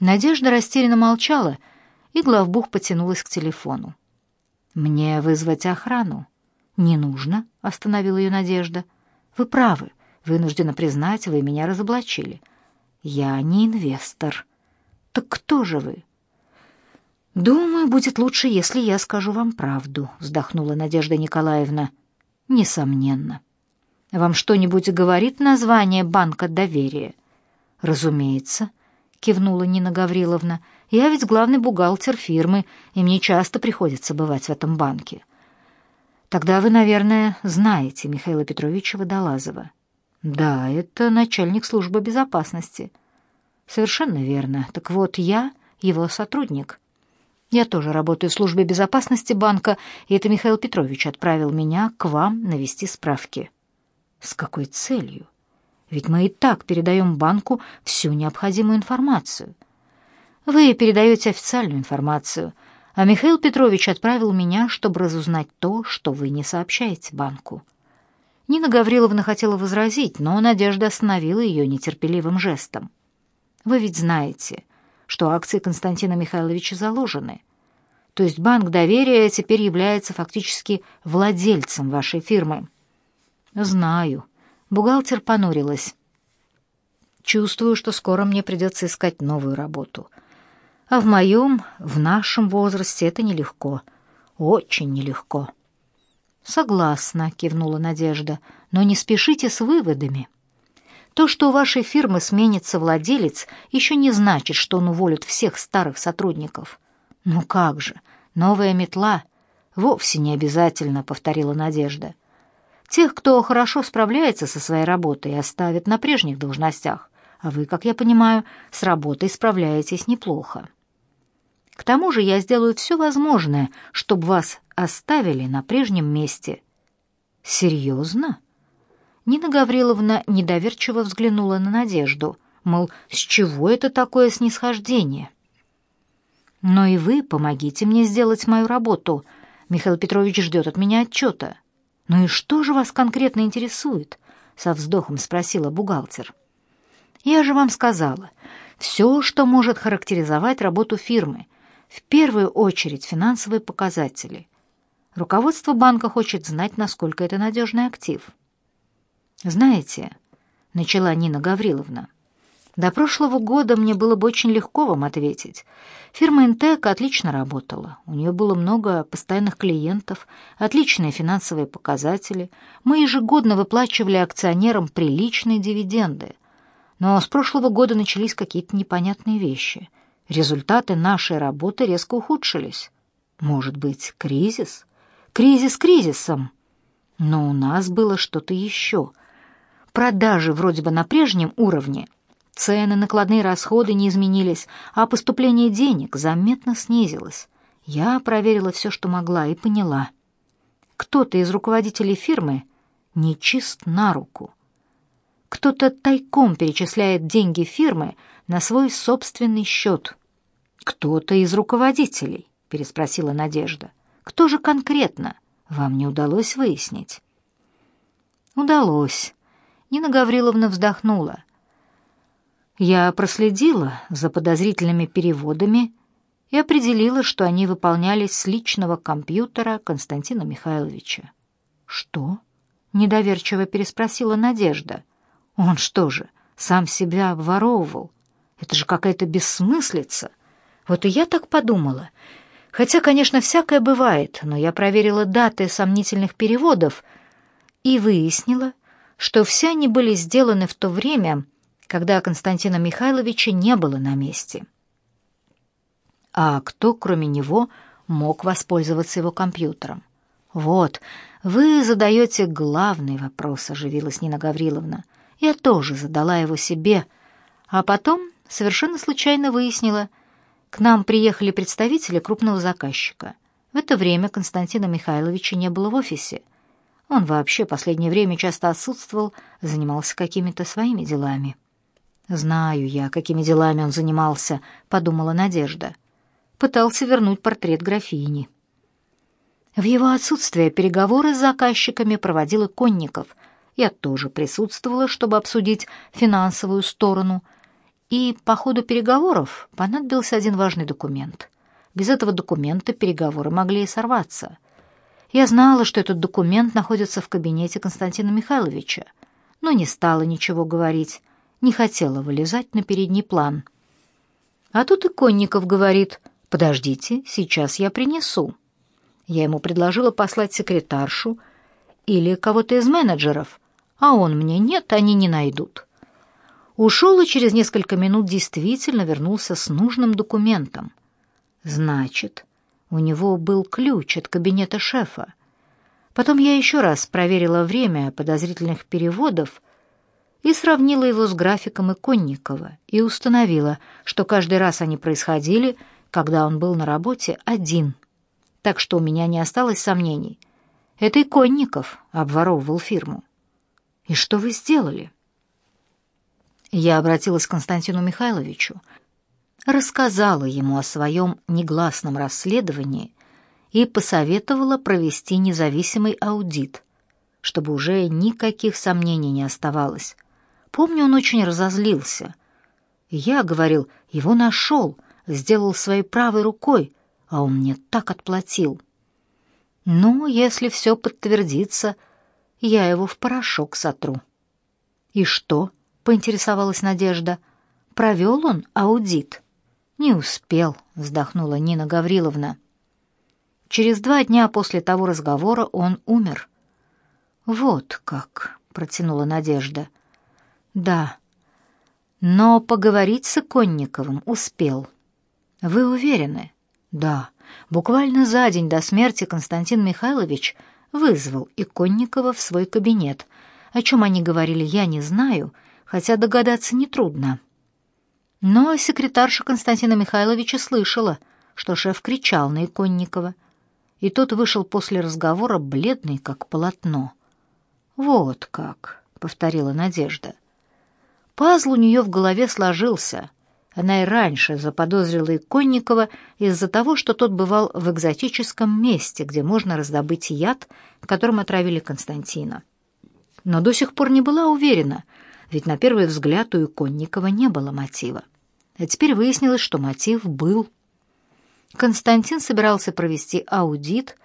Надежда растерянно молчала, и главбух потянулась к телефону. «Мне вызвать охрану?» «Не нужно», — остановила ее Надежда. «Вы правы. Вынуждена признать, вы меня разоблачили. Я не инвестор». «Так кто же вы?» «Думаю, будет лучше, если я скажу вам правду», — вздохнула Надежда Николаевна. «Несомненно». «Вам что-нибудь говорит название банка доверия?» «Разумеется кивнула Нина Гавриловна. «Я ведь главный бухгалтер фирмы, и мне часто приходится бывать в этом банке». «Тогда вы, наверное, знаете Михаила Петровича Водолазова». «Да, это начальник службы безопасности». «Совершенно верно. Так вот, я его сотрудник». «Я тоже работаю в службе безопасности банка, и это Михаил Петрович отправил меня к вам навести справки». «С какой целью?» Ведь мы и так передаем банку всю необходимую информацию. Вы передаете официальную информацию, а Михаил Петрович отправил меня, чтобы разузнать то, что вы не сообщаете банку. Нина Гавриловна хотела возразить, но Надежда остановила ее нетерпеливым жестом. Вы ведь знаете, что акции Константина Михайловича заложены. То есть банк доверия теперь является фактически владельцем вашей фирмы. Знаю, Бухгалтер понурилась. Чувствую, что скоро мне придется искать новую работу. А в моем, в нашем возрасте это нелегко. Очень нелегко. Согласна, кивнула Надежда, но не спешите с выводами. То, что у вашей фирмы сменится владелец, еще не значит, что он уволит всех старых сотрудников. Ну как же, новая метла вовсе не обязательно, повторила Надежда. — Тех, кто хорошо справляется со своей работой, оставят на прежних должностях. А вы, как я понимаю, с работой справляетесь неплохо. К тому же я сделаю все возможное, чтобы вас оставили на прежнем месте. Серьезно? Нина Гавриловна недоверчиво взглянула на Надежду, мол, с чего это такое снисхождение? Но и вы помогите мне сделать мою работу. Михаил Петрович ждет от меня отчета. «Ну и что же вас конкретно интересует?» — со вздохом спросила бухгалтер. «Я же вам сказала, все, что может характеризовать работу фирмы, в первую очередь финансовые показатели. Руководство банка хочет знать, насколько это надежный актив». «Знаете», — начала Нина Гавриловна, — до прошлого года мне было бы очень легко вам ответить. Фирма «Интек» отлично работала. У нее было много постоянных клиентов, отличные финансовые показатели. Мы ежегодно выплачивали акционерам приличные дивиденды. Но с прошлого года начались какие-то непонятные вещи. Результаты нашей работы резко ухудшились. Может быть, кризис? Кризис кризисом. Но у нас было что-то еще. Продажи вроде бы на прежнем уровне – Цены накладные расходы не изменились, а поступление денег заметно снизилось. Я проверила все, что могла, и поняла. Кто-то из руководителей фирмы нечист на руку. Кто-то тайком перечисляет деньги фирмы на свой собственный счет. «Кто-то из руководителей?» — переспросила Надежда. «Кто же конкретно? Вам не удалось выяснить?» «Удалось». Нина Гавриловна вздохнула. Я проследила за подозрительными переводами и определила, что они выполнялись с личного компьютера Константина Михайловича. «Что?» — недоверчиво переспросила Надежда. «Он что же, сам себя обворовывал? Это же какая-то бессмыслица! Вот и я так подумала. Хотя, конечно, всякое бывает, но я проверила даты сомнительных переводов и выяснила, что все они были сделаны в то время, когда Константина Михайловича не было на месте. А кто, кроме него, мог воспользоваться его компьютером? «Вот, вы задаете главный вопрос», — оживилась Нина Гавриловна. «Я тоже задала его себе. А потом совершенно случайно выяснила, к нам приехали представители крупного заказчика. В это время Константина Михайловича не было в офисе. Он вообще последнее время часто отсутствовал, занимался какими-то своими делами». «Знаю я, какими делами он занимался», — подумала Надежда. Пытался вернуть портрет графини. В его отсутствие переговоры с заказчиками проводила Конников. Я тоже присутствовала, чтобы обсудить финансовую сторону. И по ходу переговоров понадобился один важный документ. Без этого документа переговоры могли и сорваться. Я знала, что этот документ находится в кабинете Константина Михайловича, но не стала ничего говорить не хотела вылезать на передний план. А тут и Конников говорит, «Подождите, сейчас я принесу». Я ему предложила послать секретаршу или кого-то из менеджеров, а он мне «нет, они не найдут». Ушел и через несколько минут действительно вернулся с нужным документом. Значит, у него был ключ от кабинета шефа. Потом я еще раз проверила время подозрительных переводов и сравнила его с графиком Иконникова и установила, что каждый раз они происходили, когда он был на работе один. Так что у меня не осталось сомнений. Это Иконников обворовывал фирму. «И что вы сделали?» Я обратилась к Константину Михайловичу, рассказала ему о своем негласном расследовании и посоветовала провести независимый аудит, чтобы уже никаких сомнений не оставалось. Помню, он очень разозлился. Я говорил, его нашел, сделал своей правой рукой, а он мне так отплатил. Ну, если все подтвердится, я его в порошок сотру. И что? поинтересовалась Надежда. Провел он аудит. Не успел, вздохнула Нина Гавриловна. Через два дня после того разговора он умер. Вот как, протянула Надежда. — да. Но поговорить с Иконниковым успел. Вы уверены? Да. Буквально за день до смерти Константин Михайлович вызвал Иконникова в свой кабинет. О чем они говорили, я не знаю, хотя догадаться нетрудно. Но секретарша Константина Михайловича слышала, что шеф кричал на Иконникова, и тот вышел после разговора бледный, как полотно. «Вот как», — повторила Надежда, — Пазл у нее в голове сложился. Она и раньше заподозрила Иконникова из-за того, что тот бывал в экзотическом месте, где можно раздобыть яд, которым отравили Константина. Но до сих пор не была уверена, ведь на первый взгляд у Иконникова не было мотива. А теперь выяснилось, что мотив был. Константин собирался провести аудит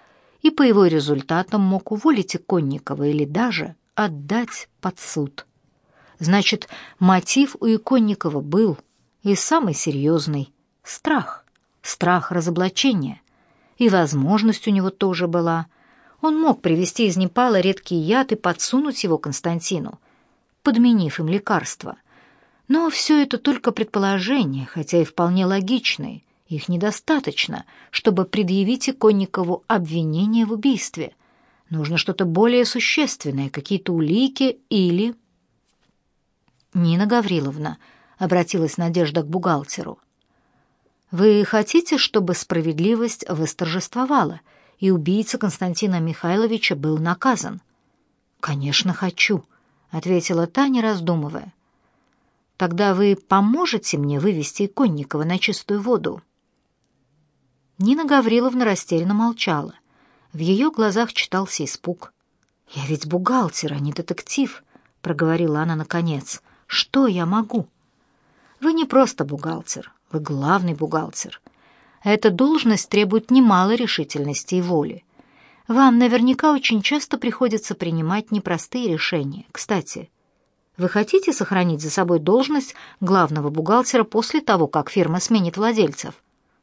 и по его результатам мог уволить Иконникова или даже отдать под суд. Значит, мотив у Иконникова был и самый серьезный — страх. Страх разоблачения. И возможность у него тоже была. Он мог привезти из Непала редкий яд и подсунуть его Константину, подменив им лекарство. Но все это только предположение, хотя и вполне логичные. Их недостаточно, чтобы предъявить Иконникову обвинение в убийстве. Нужно что-то более существенное, какие-то улики или Нина Гавриловна, обратилась Надежда к бухгалтеру. Вы хотите, чтобы справедливость восторжествовала, и убийца Константина Михайловича был наказан? Конечно, хочу, ответила Таня раздумывая. Тогда вы поможете мне вывести Конникова на чистую воду. Нина Гавриловна растерянно молчала. В ее глазах читался испуг. «Я ведь бухгалтер, а не детектив», — проговорила она наконец. Что я могу? Вы не просто бухгалтер, вы главный бухгалтер. Эта должность требует немало решительности и воли. Вам наверняка очень часто приходится принимать непростые решения. Кстати, вы хотите сохранить за собой должность главного бухгалтера после того, как фирма сменит владельцев?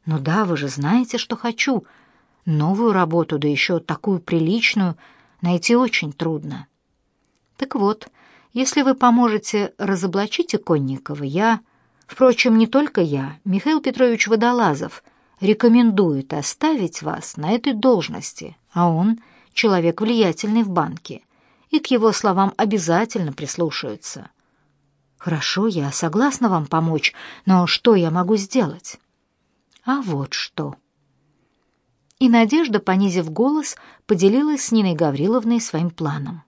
Ну да, вы же знаете, что хочу. Новую работу, да еще такую приличную, найти очень трудно. Так вот, если вы поможете разоблачить Иконникова, я... Впрочем, не только я, Михаил Петрович Водолазов рекомендует оставить вас на этой должности, а он человек влиятельный в банке, и к его словам обязательно прислушаются. Хорошо, я согласна вам помочь, но что я могу сделать? А вот что. И Надежда, понизив голос, поделилась с Ниной Гавриловной своим планом.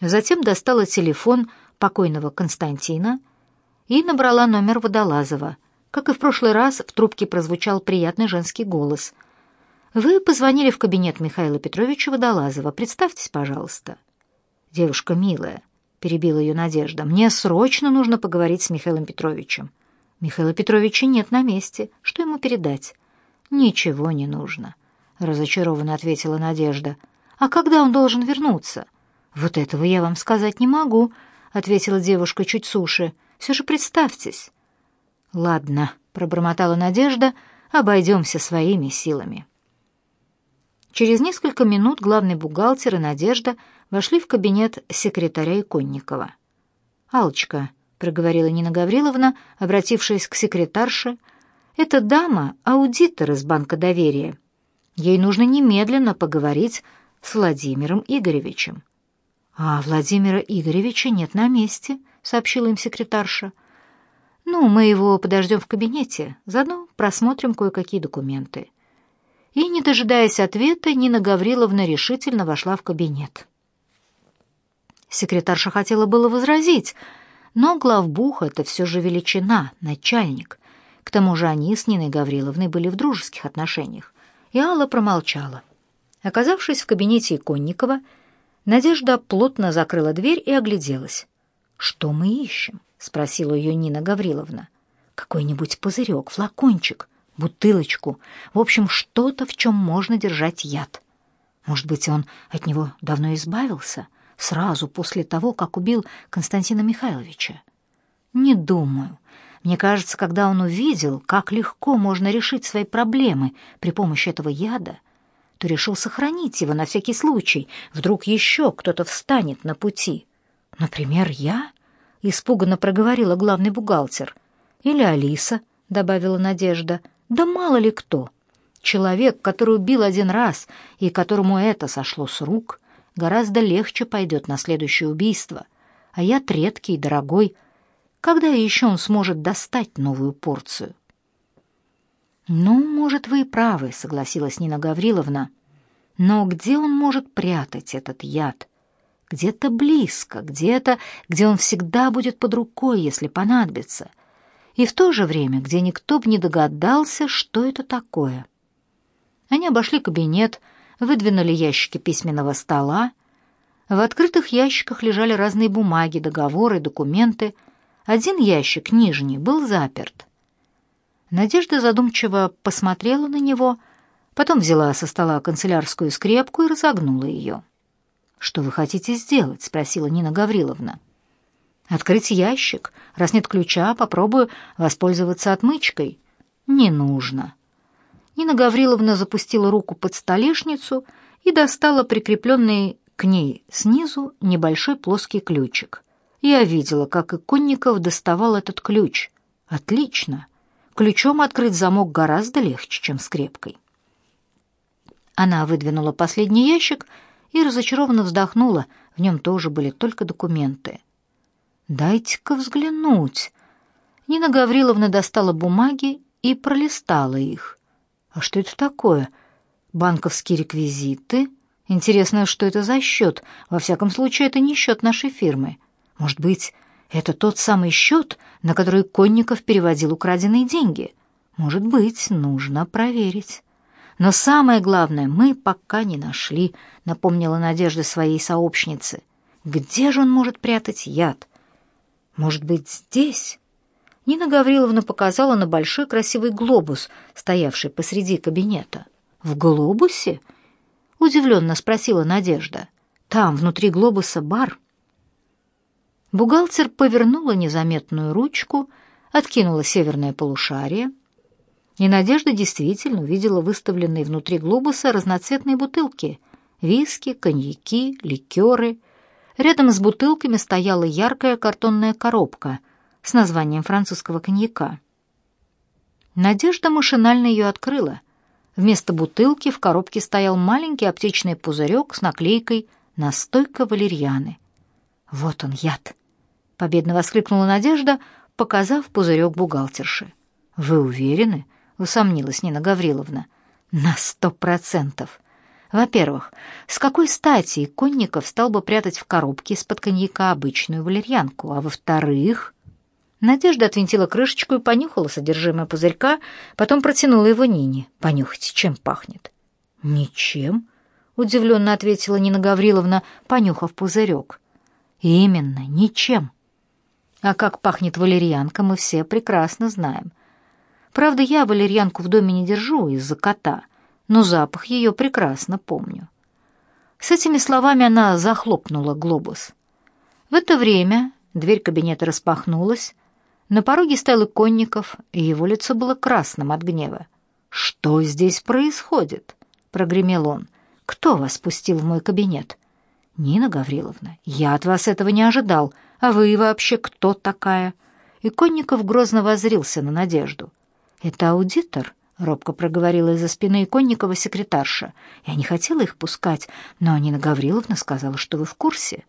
Затем достала телефон покойного Константина и набрала номер Водолазова. Как и в прошлый раз, в трубке прозвучал приятный женский голос. «Вы позвонили в кабинет Михаила Петровича Водолазова. Представьтесь, пожалуйста». «Девушка милая», — перебила ее Надежда, — «мне срочно нужно поговорить с Михаилом Петровичем». «Михаила Петровича нет на месте. Что ему передать?» «Ничего не нужно», — разочарованно ответила Надежда. «А когда он должен вернуться?» «Вот этого я вам сказать не могу», — ответила девушка чуть суше. «Все же представьтесь». «Ладно», — пробормотала Надежда, — «обойдемся своими силами». Через несколько минут главный бухгалтер и Надежда вошли в кабинет секретаря Иконникова. «Алочка», — проговорила Нина Гавриловна, обратившись к секретарше, — «эта дама — аудитор из Банка доверия. Ей нужно немедленно поговорить с Владимиром Игоревичем». «А Владимира Игоревича нет на месте», — сообщила им секретарша. «Ну, мы его подождем в кабинете, заодно просмотрим кое-какие документы». И, не дожидаясь ответа, Нина Гавриловна решительно вошла в кабинет. Секретарша хотела было возразить, но главбух — это все же величина, начальник. К тому же они с Ниной Гавриловной были в дружеских отношениях, и Алла промолчала. Оказавшись в кабинете Иконникова, Надежда плотно закрыла дверь и огляделась. «Что мы ищем?» — спросила ее Нина Гавриловна. «Какой-нибудь пузырек, флакончик, бутылочку. В общем, что-то, в чем можно держать яд. Может быть, он от него давно избавился?» сразу после того, как убил Константина Михайловича? Не думаю. Мне кажется, когда он увидел, как легко можно решить свои проблемы при помощи этого яда, то решил сохранить его на всякий случай. Вдруг еще кто-то встанет на пути. «Например, я?» — испуганно проговорила главный бухгалтер. «Или Алиса», — добавила Надежда. «Да мало ли кто. Человек, который убил один раз и которому это сошло с рук, гораздо легче пойдет на следующее убийство. А я редкий и дорогой. Когда еще он сможет достать новую порцию?» «Ну, может, вы и правы», — согласилась Нина Гавриловна. «Но где он может прятать этот яд? Где-то близко, где-то, где он всегда будет под рукой, если понадобится, и в то же время, где никто бы не догадался, что это такое». Они обошли кабинет, выдвинули ящики письменного стола. В открытых ящиках лежали разные бумаги, договоры, документы. Один ящик, нижний, был заперт. Надежда задумчиво посмотрела на него, потом взяла со стола канцелярскую скрепку и разогнула ее. «Что вы хотите сделать?» — спросила Нина Гавриловна. «Открыть ящик. Раз нет ключа, попробую воспользоваться отмычкой». «Не нужно». Нина Гавриловна запустила руку под столешницу и достала прикрепленный к ней снизу небольшой плоский ключик. Я видела, как Иконников доставал этот ключ. «Отлично!» Ключом открыть замок гораздо легче, чем скрепкой. Она выдвинула последний ящик и разочарованно вздохнула. В нем тоже были только документы. «Дайте-ка взглянуть». Нина Гавриловна достала бумаги и пролистала их. «А что это такое? Банковские реквизиты? Интересно, что это за счет? Во всяком случае, это не счет нашей фирмы. Может быть, это тот самый счет, на который Конников переводил украденные деньги. Может быть, нужно проверить. Но самое главное, мы пока не нашли, напомнила Надежда своей сообщнице. Где же он может прятать яд? Может быть, здесь? Нина Гавриловна показала на большой красивый глобус, стоявший посреди кабинета. В глобусе? удивленно спросила Надежда. Там внутри глобуса бар. Бухгалтер повернула незаметную ручку, откинула северное полушарие, и Надежда действительно увидела выставленные внутри глобуса разноцветные бутылки — виски, коньяки, ликеры. Рядом с бутылками стояла яркая картонная коробка с названием французского коньяка. Надежда машинально ее открыла. Вместо бутылки в коробке стоял маленький аптечный пузырек с наклейкой «Настойка валерьяны». «Вот он, яд!» — победно воскликнула Надежда, показав пузырек бухгалтерши. «Вы уверены?» — усомнилась Нина Гавриловна. «На сто процентов!» Во-первых, с какой стати Конников стал бы прятать в коробке из-под коньяка обычную валерьянку? А во-вторых... Надежда отвинтила крышечку и понюхала содержимое пузырька, потом протянула его Нине. «Понюхайте, чем пахнет?» «Ничем», — удивленно ответила Нина Гавриловна, понюхав пузырек. «Именно, ничем. А как пахнет валерьянка, мы все прекрасно знаем. Правда, я валерьянку в доме не держу из-за кота, но запах ее прекрасно помню. С этими словами она захлопнула глобус. В это время дверь кабинета распахнулась, на пороге стоял Конников, и его лицо было красным от гнева. «Что здесь происходит?» — прогремел он. «Кто вас пустил в мой кабинет?» «Нина Гавриловна, я от вас этого не ожидал», «А вы вообще кто такая?» И Конников грозно возрился на Надежду. «Это аудитор», — робко проговорила из-за спины Иконникова секретарша. «Я не хотела их пускать, но Нина Гавриловна сказала, что вы в курсе».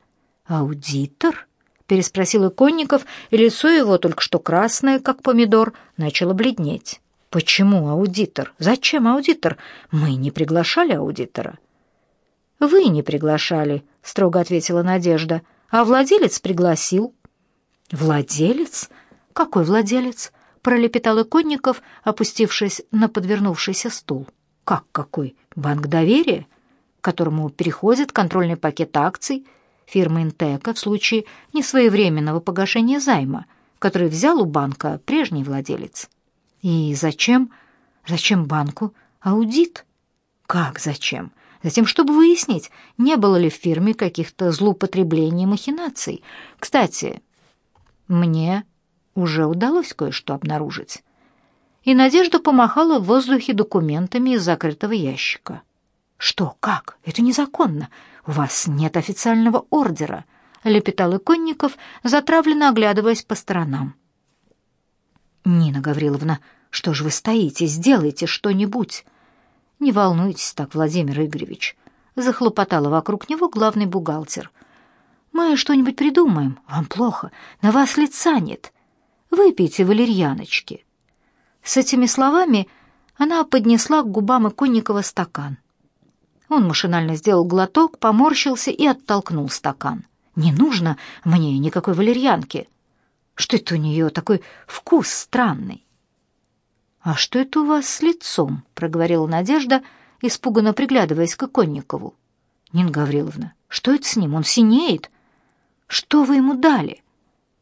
«Аудитор?» — переспросил Иконников, и лицо его, только что красное, как помидор, начало бледнеть. «Почему аудитор? Зачем аудитор? Мы не приглашали аудитора». «Вы не приглашали», — строго ответила Надежда. «Надежда». А владелец пригласил». «Владелец? Какой владелец?» — пролепетал Иконников, опустившись на подвернувшийся стул. «Как какой? Банк доверия, которому переходит контрольный пакет акций фирмы Интека в случае несвоевременного погашения займа, который взял у банка прежний владелец». «И зачем? Зачем банку аудит?» «Как зачем? затем, чтобы выяснить, не было ли в фирме каких-то злоупотреблений и махинаций. Кстати, мне уже удалось кое-что обнаружить. И Надежда помахала в воздухе документами из закрытого ящика. «Что? Как? Это незаконно. У вас нет официального ордера», — лепетал Иконников, затравленно оглядываясь по сторонам. «Нина Гавриловна, что ж вы стоите? Сделайте что-нибудь!» «Не волнуйтесь так, Владимир Игоревич», — захлопотала вокруг него главный бухгалтер. «Мы что-нибудь придумаем. Вам плохо. На вас лица нет. Выпейте валерьяночки». С этими словами она поднесла к губам Иконникова стакан. Он машинально сделал глоток, поморщился и оттолкнул стакан. «Не нужно мне никакой валерьянки. Что это у нее такой вкус странный?» «А что это у вас с лицом?» — проговорила Надежда, испуганно приглядываясь к Иконникову. «Нина Гавриловна, что это с ним? Он синеет?» «Что вы ему дали?»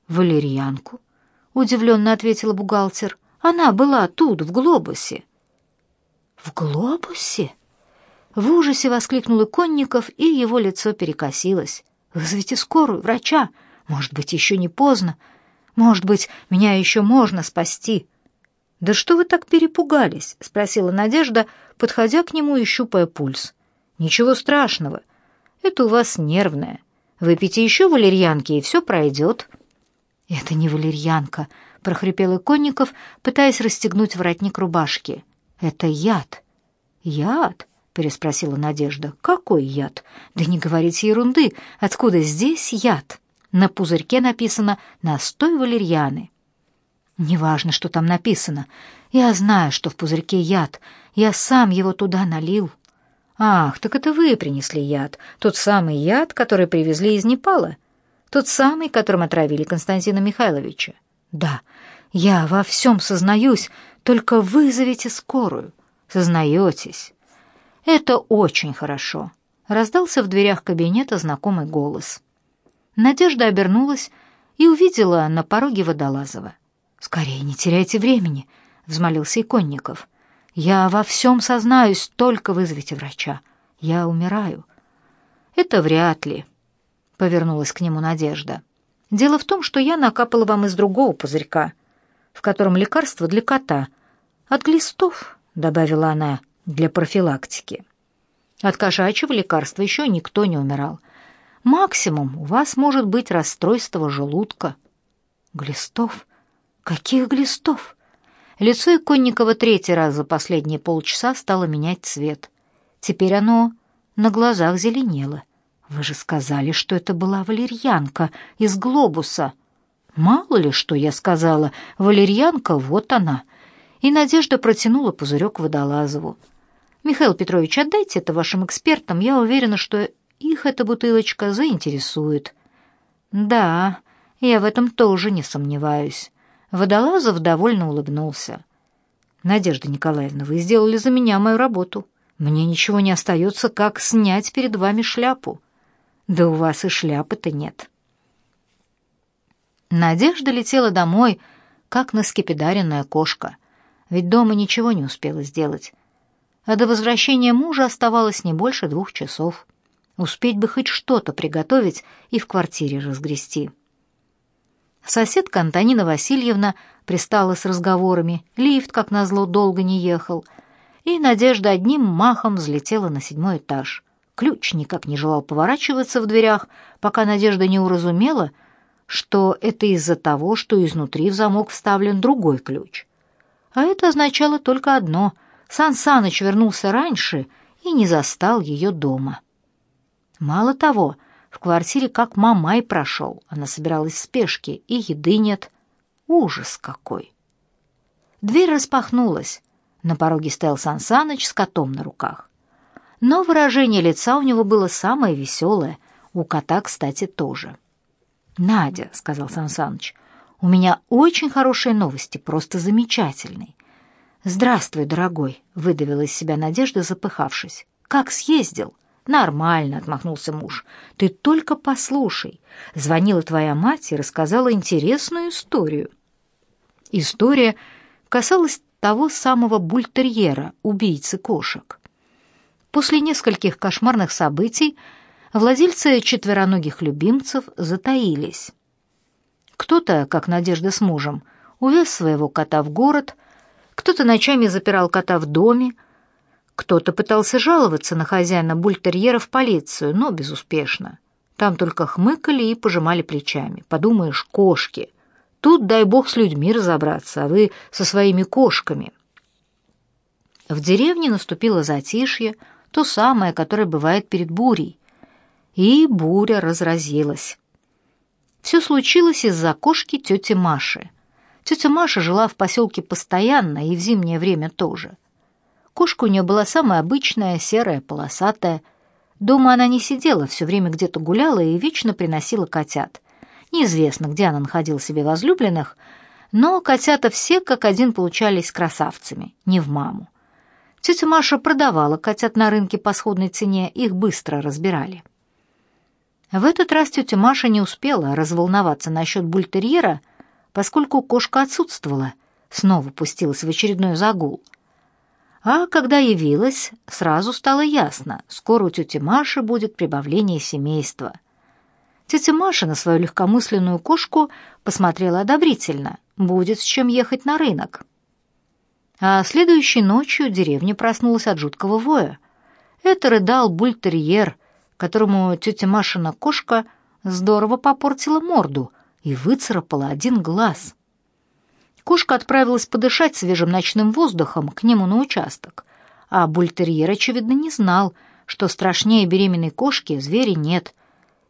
«Валерьянку», — удивленно ответила бухгалтер. «Она была тут, в глобусе». «В глобусе?» В ужасе воскликнул Иконников, и его лицо перекосилось. «Вызовите скорую, врача! Может быть, еще не поздно. Может быть, меня еще можно спасти!» «Да что вы так перепугались?» — спросила Надежда, подходя к нему и щупая пульс. «Ничего страшного. Это у вас нервное. Выпейте еще валерьянки, и все пройдет». «Это не валерьянка», — прохрипел Иконников, пытаясь расстегнуть воротник рубашки. «Это яд». «Яд?» — переспросила Надежда. «Какой яд? Да не говорите ерунды. Откуда здесь яд?» На пузырьке написано «Настой валерьяны». Неважно, что там написано. Я знаю, что в пузырьке яд. Я сам его туда налил. Ах, так это вы принесли яд. Тот самый яд, который привезли из Непала. Тот самый, которым отравили Константина Михайловича. Да, я во всем сознаюсь, только вызовите скорую. Сознаетесь. Это очень хорошо. Раздался в дверях кабинета знакомый голос. Надежда обернулась и увидела на пороге Водолазова. Скорее, не теряйте времени, взмолился Иконников. Я во всем сознаюсь, только вызовите врача. Я умираю. Это вряд ли, повернулась к нему Надежда. Дело в том, что я накапала вам из другого пузырька, в котором лекарство для кота. От глистов, добавила она, для профилактики. От кошачьего лекарства еще никто не умирал. Максимум у вас может быть расстройство желудка. Глистов? Каких глистов? Лицо Иконникова третий раз за последние полчаса стало менять цвет. Теперь оно на глазах зеленело. Вы же сказали, что это была валерьянка из глобуса. Мало ли, что я сказала, валерьянка, вот она. И Надежда протянула пузырек водолазову. Михаил Петрович, отдайте это вашим экспертам, я уверена, что их эта бутылочка заинтересует. Да, я в этом тоже не сомневаюсь. Водолазов довольно улыбнулся. «Надежда Николаевна, вы сделали за меня мою работу. Мне ничего не остается, как снять перед вами шляпу. Да у вас и шляпы-то нет». Надежда летела домой, как наскепидаренная кошка, ведь дома ничего не успела сделать. А до возвращения мужа оставалось не больше двух часов. Успеть бы хоть что-то приготовить и в квартире разгрести. Соседка Антонина Васильевна пристала с разговорами. Лифт, как назло, долго не ехал. И Надежда одним махом взлетела на седьмой этаж. Ключ никак не желал поворачиваться в дверях, пока Надежда не уразумела, что это из-за того, что изнутри в замок вставлен другой ключ. А это означало только одно — Сан Саныч вернулся раньше и не застал ее дома. Мало того, в квартире как мамай прошел. Она собиралась в спешке, и еды нет. Ужас какой! Дверь распахнулась. На пороге стоял Сан Саныч с котом на руках. Но выражение лица у него было самое веселое. У кота, кстати, тоже. «Надя», — сказал Сан Саныч, — «у меня очень хорошие новости, просто замечательные». «Здравствуй, дорогой», — выдавила из себя Надежда, запыхавшись. «Как съездил?» Нормально, отмахнулся муж. Ты только послушай. Звонила твоя мать и рассказала интересную историю. История касалась того самого бультерьера, убийцы кошек. После нескольких кошмарных событий владельцы четвероногих любимцев затаились. Кто-то, как Надежда с мужем, увез своего кота в город, кто-то ночами запирал кота в доме, кто-то пытался жаловаться на хозяина бультерьера в полицию, но безуспешно. Там только хмыкали и пожимали плечами. Подумаешь, кошки. Тут дай бог с людьми разобраться, а вы со своими кошками. В деревне наступило затишье, то самое, которое бывает перед бурей. И буря разразилась. Все случилось из-за кошки тети Маши. Тетя Маша жила в поселке постоянно и в зимнее время тоже – Кошку у нее была самая обычная, серая, полосатая. Дома она не сидела, все время где-то гуляла и вечно приносила котят. Неизвестно, где она находила себе возлюбленных, но котята все как один получались красавцами, не в маму. Тетя Маша продавала котят на рынке по сходной цене, их быстро разбирали. В этот раз тетя Маша не успела разволноваться насчет бультерьера, поскольку кошка отсутствовала, снова пустилась в очередной загул — а когда явилась, сразу стало ясно, скоро у тети Маши будет прибавление семейства. Тетя Маша на свою легкомысленную кошку посмотрела одобрительно. Будет с чем ехать на рынок. А следующей ночью деревня проснулась от жуткого воя. Это рыдал бультерьер, которому тетя Машина кошка здорово попортила морду и выцарапала один глаз — Кошка отправилась подышать свежим ночным воздухом к нему на участок. А бультерьер, очевидно, не знал, что страшнее беременной кошки звери нет,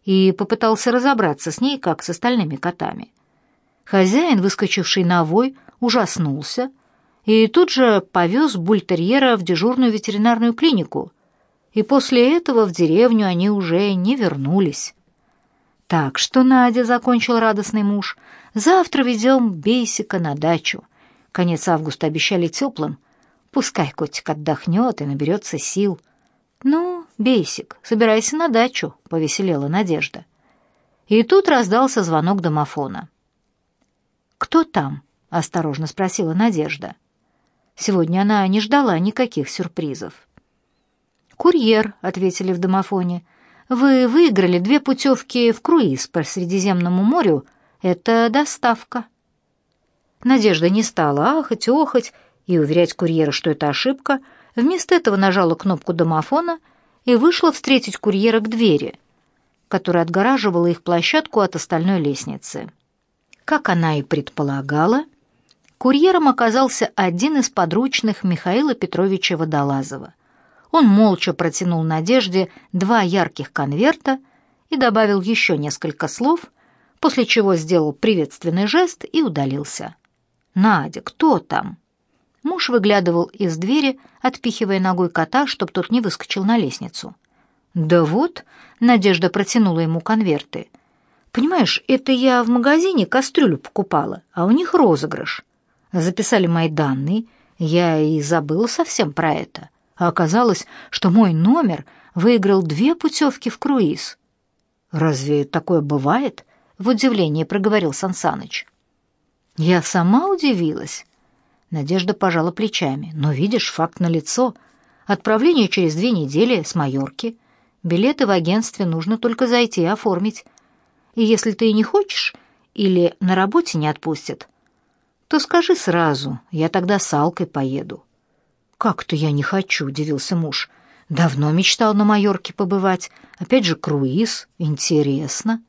и попытался разобраться с ней, как с остальными котами. Хозяин, выскочивший на вой, ужаснулся и тут же повез бультерьера в дежурную ветеринарную клинику. И после этого в деревню они уже не вернулись. «Так что, Надя», — закончил радостный муж, — Завтра везем Бейсика на дачу. Конец августа обещали теплым. Пускай котик отдохнет и наберется сил. Ну, Бейсик, собирайся на дачу, повеселела Надежда. И тут раздался звонок домофона. «Кто там?» — осторожно спросила Надежда. Сегодня она не ждала никаких сюрпризов. «Курьер», — ответили в домофоне. «Вы выиграли две путевки в круиз по Средиземному морю это доставка». Надежда не стала ахать и охать и уверять курьера, что это ошибка, вместо этого нажала кнопку домофона и вышла встретить курьера к двери, которая отгораживала их площадку от остальной лестницы. Как она и предполагала, курьером оказался один из подручных Михаила Петровича Водолазова. Он молча протянул Надежде два ярких конверта и добавил еще несколько слов – после чего сделал приветственный жест и удалился. «Надя, кто там?» Муж выглядывал из двери, отпихивая ногой кота, чтобы тот не выскочил на лестницу. «Да вот», — Надежда протянула ему конверты. «Понимаешь, это я в магазине кастрюлю покупала, а у них розыгрыш. Записали мои данные, я и забыла совсем про это. А оказалось, что мой номер выиграл две путевки в круиз». «Разве такое бывает?» В удивлении проговорил Сансаныч. Я сама удивилась. Надежда пожала плечами. Но видишь, факт налицо. Отправление через две недели с Майорки. Билеты в агентстве нужно только зайти и оформить. И если ты не хочешь или на работе не отпустят, то скажи сразу, я тогда с Алкой поеду. «Как-то я не хочу», — удивился муж. «Давно мечтал на Майорке побывать. Опять же, круиз. Интересно».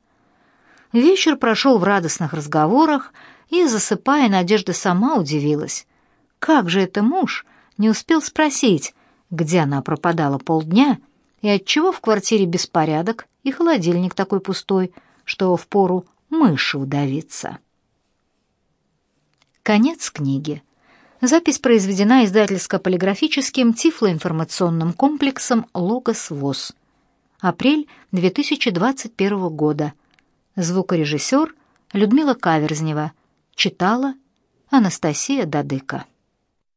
Вечер прошел в радостных разговорах, и, засыпая, Надежда сама удивилась. Как же это муж не успел спросить, где она пропадала полдня, и отчего в квартире беспорядок и холодильник такой пустой, что впору мыши удавиться. Конец книги. Запись произведена издательско-полиграфическим тифлоинформационным комплексом «Логос ВОЗ». Апрель 2021 года. Звукорежиссер Людмила Каверзнева. Читала Анастасия Дадыка.